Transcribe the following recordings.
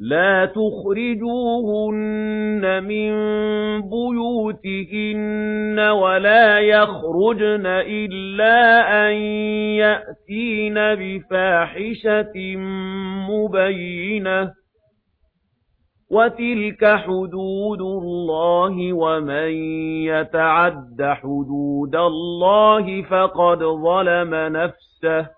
لَا تُخْرِجُوهُنَّ مِن بُيُوتِهِنَّ وَلَا يَخْرُجْنَ إِلَّا أَن يَأْتِينَ بِفَاحِشَةٍ مُبَيِّنَةٍ وَتِلْكَ حُدُودُ اللَّهِ وَمَن يَتَعَدَّ حُدُودَ اللَّهِ فَقَدْ ظَلَمَ نَفْسَهُ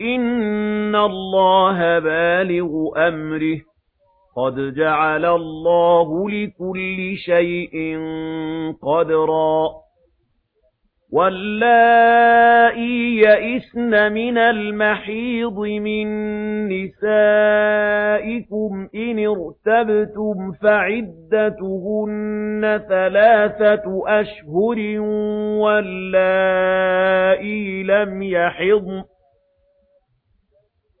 إِنَّ اللَّهَ بَالِغُ أَمْرِهِ. قَدْ جَعَلَ اللَّهُ لِكُلِّ شَيْءٍ قَدْرًا. وَاللَّائِي يَئِسْنَ مِنَ الْمَحِيضِ مِن نِّسَائِكُمْ إِنِ ارْتَبْتُمْ فَعِدَّتُهُنَّ ثَلَاثَةُ أَشْهُرٍ وَاللَّائِي لَمْ يَحِضْنَ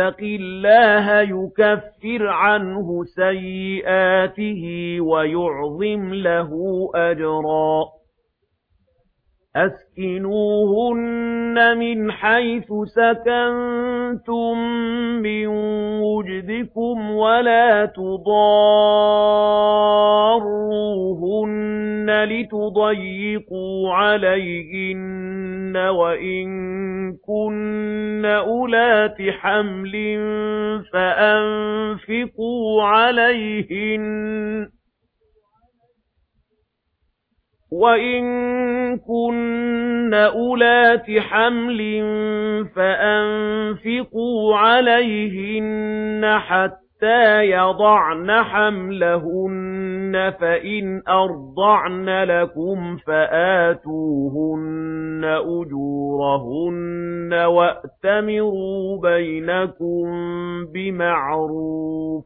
يَتَّقِ اللَّهَ يُكَفِّرْ عَنْهُ سَيِّئَاتِهِ وَيُعْظِمْ لَهُ أَجْرًا. أَسْكِنُوهُنَّ مِنْ حَيْثُ سَكَنْتُمْ مِنْ وُجْدِكُمْ وَلَا تُضَارُّوا لِتُضَيِّقُوا عَلَيْهِنَّ وَإِن كُنَّ أُولَاتِ حَمْلٍ فَأَنفِقُوا عَلَيْهِنَّ وَإِن كُنَّ أُولَاتِ حَمْلٍ فَأَنفِقُوا عَلَيْهِنَّ حَتَّى حَتَّى يَضَعْنَ حَمْلَهُنَّ فَإِنْ أَرْضَعْنَ لَكُمْ فَآتُوهُنَّ أُجُورَهُنَّ وَأْتَمِرُوا بَيْنَكُم بِمَعْرُوفٍ.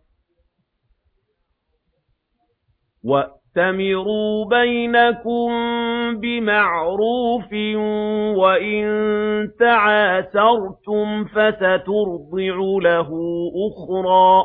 بَيْنَكُم بِمَعْرُوفٍ وَإِن تَعَاسَرْتُمْ فَسَتُرْضِعُ لَهُ أُخْرَى.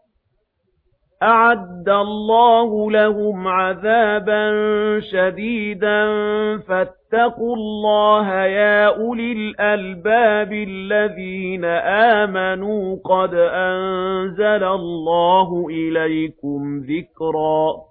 أَعَدَّ اللَّهُ لَهُمْ عَذَابًا شَدِيدًا. فَاتَّقُوا اللَّهَ يَا أُولِي الْأَلْبَابِ الَّذِينَ آمَنُوا. قَدْ أَنزَلَ اللَّهُ إِلَيْكُمْ ذِكْرًا.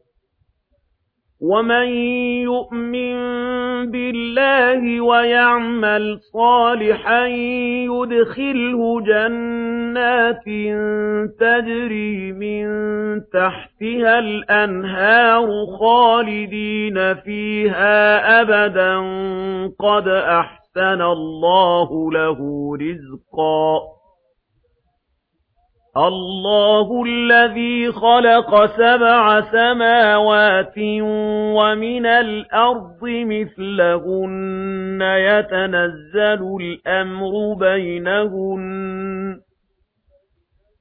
وَمَن يُؤْمِن بِاللَّهِ وَيَعْمَلْ صَالِحًا يُدْخِلْهُ جَنَّاتٍ تَجْرِي مِن تَحْتِهَا الْأَنْهَارُ خَالِدِينَ فِيهَا أَبَدًا قَدْ أَحْسَنَ اللَّهُ لَهُ رِزْقًا الله الذي خلق سبع سماوات ومن الأرض مثلهن يتنزل الأمر بينهن